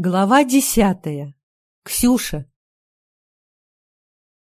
Глава десятая. Ксюша.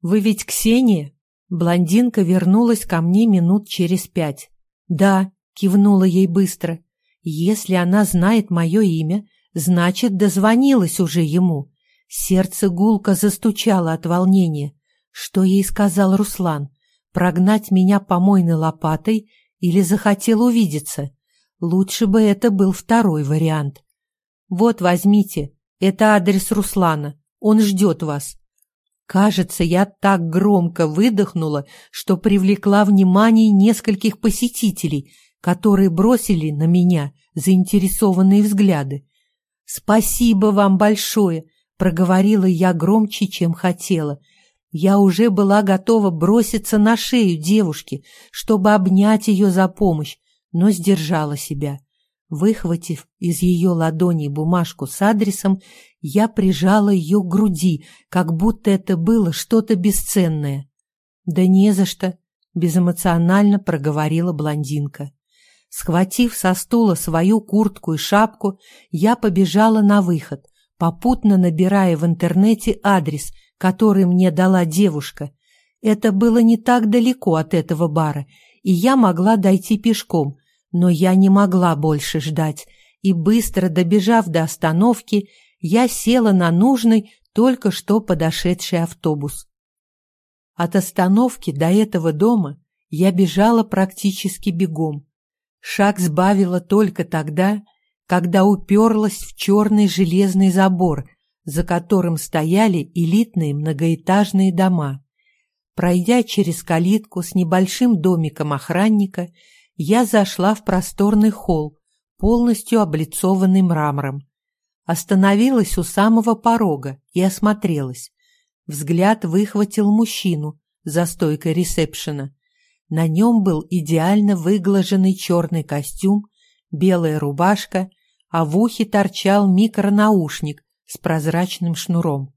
«Вы ведь Ксения?» Блондинка вернулась ко мне минут через пять. «Да», — кивнула ей быстро. «Если она знает мое имя, значит, дозвонилась уже ему». Сердце гулко застучало от волнения. Что ей сказал Руслан? Прогнать меня помойной лопатой или захотел увидеться? Лучше бы это был второй вариант. «Вот, возьмите. Это адрес Руслана. Он ждет вас». Кажется, я так громко выдохнула, что привлекла внимание нескольких посетителей, которые бросили на меня заинтересованные взгляды. «Спасибо вам большое!» — проговорила я громче, чем хотела. Я уже была готова броситься на шею девушки, чтобы обнять ее за помощь, но сдержала себя. Выхватив из ее ладоней бумажку с адресом, я прижала ее к груди, как будто это было что-то бесценное. «Да не за что», — безэмоционально проговорила блондинка. Схватив со стула свою куртку и шапку, я побежала на выход, попутно набирая в интернете адрес, который мне дала девушка. Это было не так далеко от этого бара, и я могла дойти пешком, но я не могла больше ждать, и быстро добежав до остановки, я села на нужный, только что подошедший автобус. От остановки до этого дома я бежала практически бегом. Шаг сбавила только тогда, когда уперлась в черный железный забор, за которым стояли элитные многоэтажные дома. Пройдя через калитку с небольшим домиком охранника, я зашла в просторный холл, полностью облицованный мрамором. Остановилась у самого порога и осмотрелась. Взгляд выхватил мужчину за стойкой ресепшена. На нем был идеально выглаженный черный костюм, белая рубашка, а в ухе торчал микронаушник с прозрачным шнуром.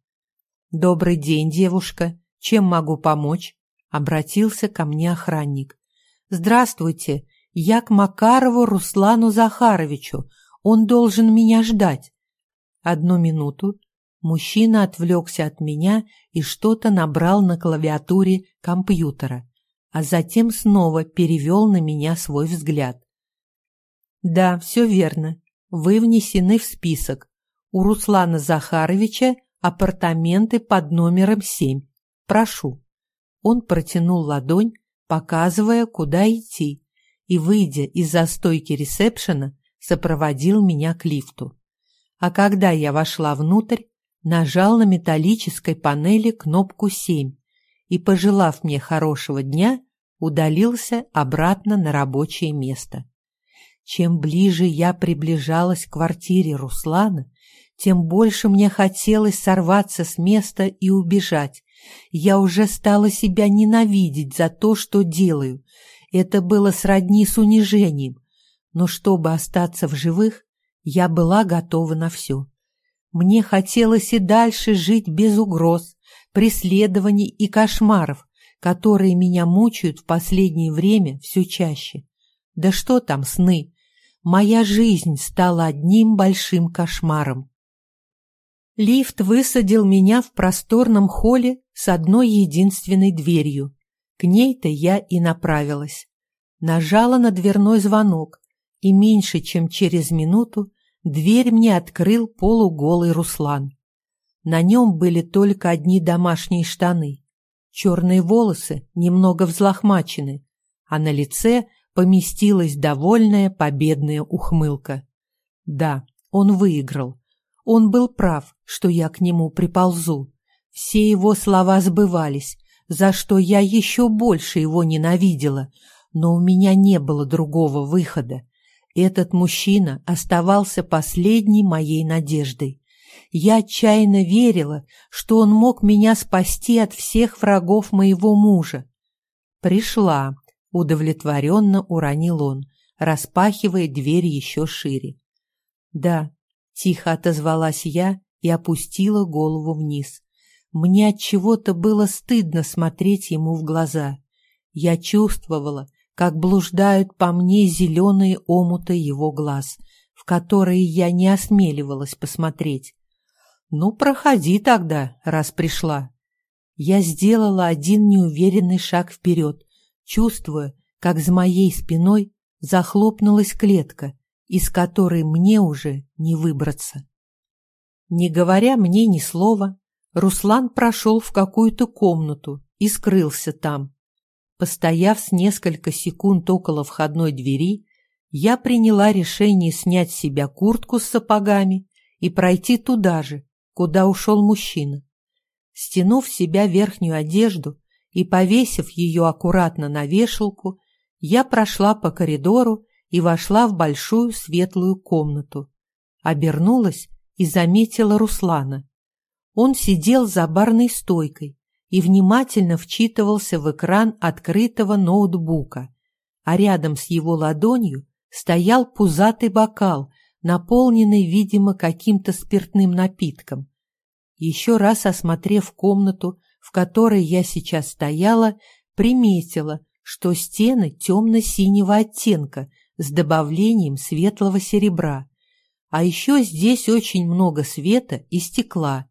«Добрый день, девушка. Чем могу помочь?» — обратился ко мне охранник. «Здравствуйте. Я к Макарову Руслану Захаровичу. Он должен меня ждать». Одну минуту. Мужчина отвлекся от меня и что-то набрал на клавиатуре компьютера, а затем снова перевел на меня свой взгляд. «Да, все верно. Вы внесены в список. У Руслана Захаровича апартаменты под номером семь. Прошу». Он протянул ладонь, показывая, куда идти, и, выйдя из застойки ресепшена, сопроводил меня к лифту. А когда я вошла внутрь, нажал на металлической панели кнопку «7» и, пожелав мне хорошего дня, удалился обратно на рабочее место. Чем ближе я приближалась к квартире Руслана, тем больше мне хотелось сорваться с места и убежать, я уже стала себя ненавидеть за то, что делаю. Это было сродни с унижением. Но чтобы остаться в живых, я была готова на все. Мне хотелось и дальше жить без угроз, преследований и кошмаров, которые меня мучают в последнее время все чаще. Да что там сны? Моя жизнь стала одним большим кошмаром. Лифт высадил меня в просторном холле с одной единственной дверью. К ней-то я и направилась. Нажала на дверной звонок, и меньше чем через минуту дверь мне открыл полуголый Руслан. На нем были только одни домашние штаны. Черные волосы немного взлохмачены, а на лице поместилась довольная победная ухмылка. Да, он выиграл. Он был прав, что я к нему приползу. Все его слова сбывались, за что я еще больше его ненавидела, но у меня не было другого выхода. Этот мужчина оставался последней моей надеждой. Я отчаянно верила, что он мог меня спасти от всех врагов моего мужа. «Пришла», — удовлетворенно уронил он, распахивая дверь еще шире. «Да, Тихо отозвалась я и опустила голову вниз. Мне от чего-то было стыдно смотреть ему в глаза. Я чувствовала, как блуждают по мне зеленые омуты его глаз, в которые я не осмеливалась посмотреть. Ну, проходи тогда, раз пришла. Я сделала один неуверенный шаг вперед, чувствуя, как за моей спиной захлопнулась клетка, из которой мне уже не выбраться. Не говоря мне ни слова, Руслан прошел в какую-то комнату и скрылся там. Постояв с несколько секунд около входной двери, я приняла решение снять с себя куртку с сапогами и пройти туда же, куда ушел мужчина. Стянув себя верхнюю одежду и повесив ее аккуратно на вешалку, я прошла по коридору и вошла в большую светлую комнату. Обернулась и заметила Руслана. Он сидел за барной стойкой и внимательно вчитывался в экран открытого ноутбука, а рядом с его ладонью стоял пузатый бокал, наполненный, видимо, каким-то спиртным напитком. Еще раз осмотрев комнату, в которой я сейчас стояла, приметила, что стены темно-синего оттенка с добавлением светлого серебра. А еще здесь очень много света и стекла.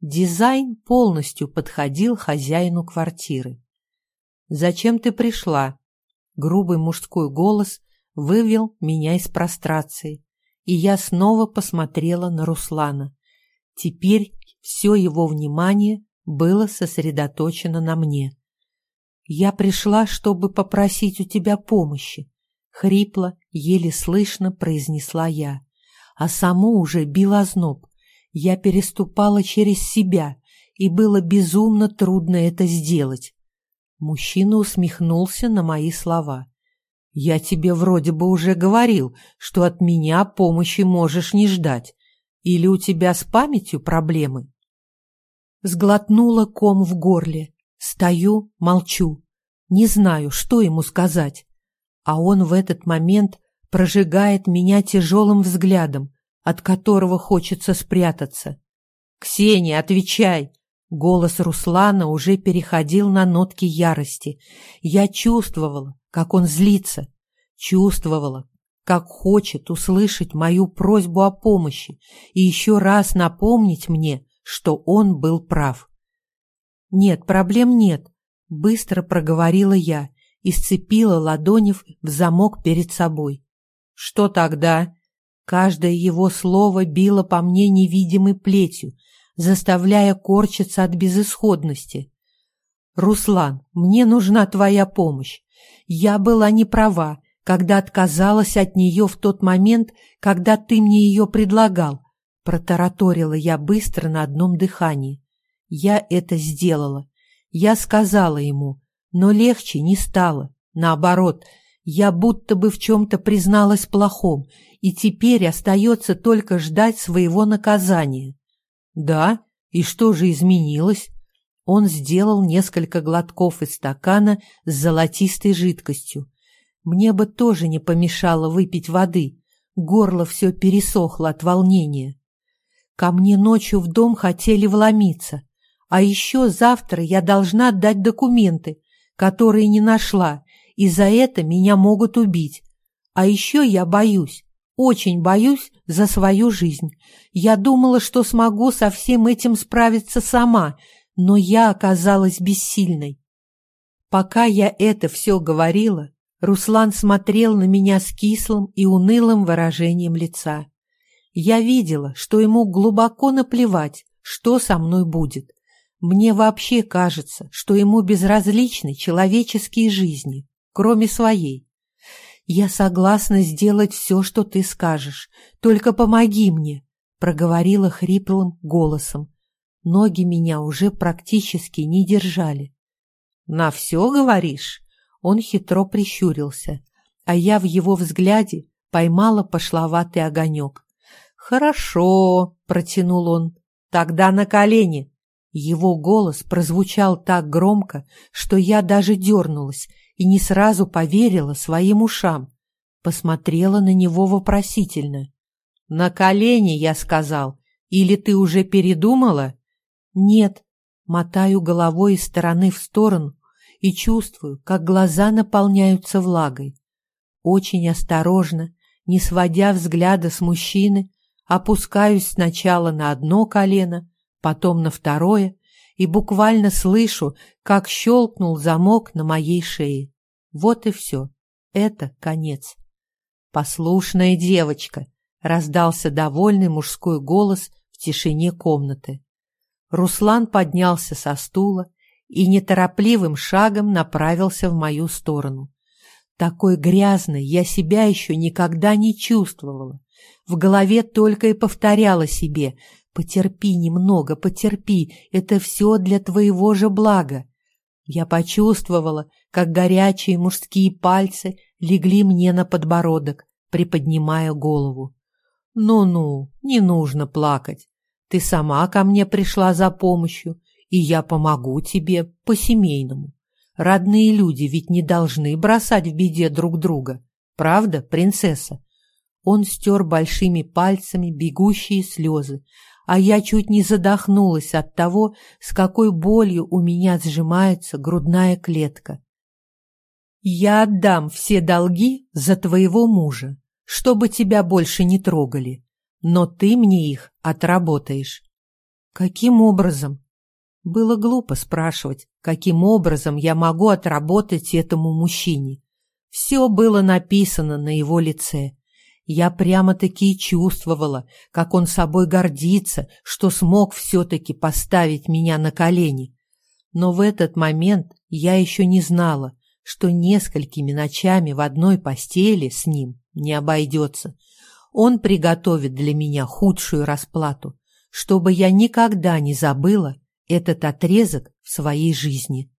Дизайн полностью подходил хозяину квартиры. «Зачем ты пришла?» Грубый мужской голос вывел меня из прострации, и я снова посмотрела на Руслана. Теперь все его внимание было сосредоточено на мне. «Я пришла, чтобы попросить у тебя помощи», — хрипло, еле слышно произнесла я, а саму уже бил озноб. Я переступала через себя, и было безумно трудно это сделать. Мужчина усмехнулся на мои слова. «Я тебе вроде бы уже говорил, что от меня помощи можешь не ждать. Или у тебя с памятью проблемы?» Сглотнула ком в горле. Стою, молчу. Не знаю, что ему сказать. А он в этот момент прожигает меня тяжелым взглядом, от которого хочется спрятаться. «Ксения, отвечай!» Голос Руслана уже переходил на нотки ярости. Я чувствовала, как он злится, чувствовала, как хочет услышать мою просьбу о помощи и еще раз напомнить мне, что он был прав. «Нет, проблем нет», — быстро проговорила я и сцепила ладони в замок перед собой. «Что тогда?» Каждое его слово било по мне невидимой плетью, заставляя корчиться от безысходности. «Руслан, мне нужна твоя помощь. Я была не права, когда отказалась от нее в тот момент, когда ты мне ее предлагал», протараторила я быстро на одном дыхании. Я это сделала. Я сказала ему, но легче не стало. Наоборот, я будто бы в чем-то призналась плохом, и теперь остается только ждать своего наказания. Да, и что же изменилось? Он сделал несколько глотков из стакана с золотистой жидкостью. Мне бы тоже не помешало выпить воды. Горло все пересохло от волнения. Ко мне ночью в дом хотели вломиться. А еще завтра я должна отдать документы, которые не нашла, и за это меня могут убить. А еще я боюсь, очень боюсь за свою жизнь. Я думала, что смогу со всем этим справиться сама, но я оказалась бессильной. Пока я это все говорила, Руслан смотрел на меня с кислым и унылым выражением лица. Я видела, что ему глубоко наплевать, что со мной будет. Мне вообще кажется, что ему безразличны человеческие жизни, кроме своей. «Я согласна сделать все, что ты скажешь. Только помоги мне», — проговорила хриплым голосом. Ноги меня уже практически не держали. «На все, говоришь?» Он хитро прищурился, а я в его взгляде поймала пошловатый огонек. «Хорошо», — протянул он, — «тогда на колени». Его голос прозвучал так громко, что я даже дернулась и не сразу поверила своим ушам. Посмотрела на него вопросительно. «На колени, я сказал. Или ты уже передумала?» «Нет». Мотаю головой из стороны в сторону и чувствую, как глаза наполняются влагой. Очень осторожно, не сводя взгляда с мужчины, опускаюсь сначала на одно колено, потом на второе и буквально слышу, как щелкнул замок на моей шее. Вот и все. Это конец. «Послушная девочка!» — раздался довольный мужской голос в тишине комнаты. Руслан поднялся со стула и неторопливым шагом направился в мою сторону. Такой грязной я себя еще никогда не чувствовала. В голове только и повторяла себе «Потерпи немного, потерпи, это все для твоего же блага». Я почувствовала, как горячие мужские пальцы легли мне на подбородок, приподнимая голову. «Ну-ну, не нужно плакать. Ты сама ко мне пришла за помощью, и я помогу тебе по-семейному. Родные люди ведь не должны бросать в беде друг друга. Правда, принцесса?» Он стер большими пальцами бегущие слезы, а я чуть не задохнулась от того, с какой болью у меня сжимается грудная клетка. «Я отдам все долги за твоего мужа, чтобы тебя больше не трогали, но ты мне их отработаешь». «Каким образом?» Было глупо спрашивать, каким образом я могу отработать этому мужчине. Все было написано на его лице. Я прямо-таки чувствовала, как он собой гордится, что смог все-таки поставить меня на колени. Но в этот момент я еще не знала, что несколькими ночами в одной постели с ним не обойдется. Он приготовит для меня худшую расплату, чтобы я никогда не забыла этот отрезок в своей жизни.